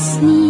sneeze.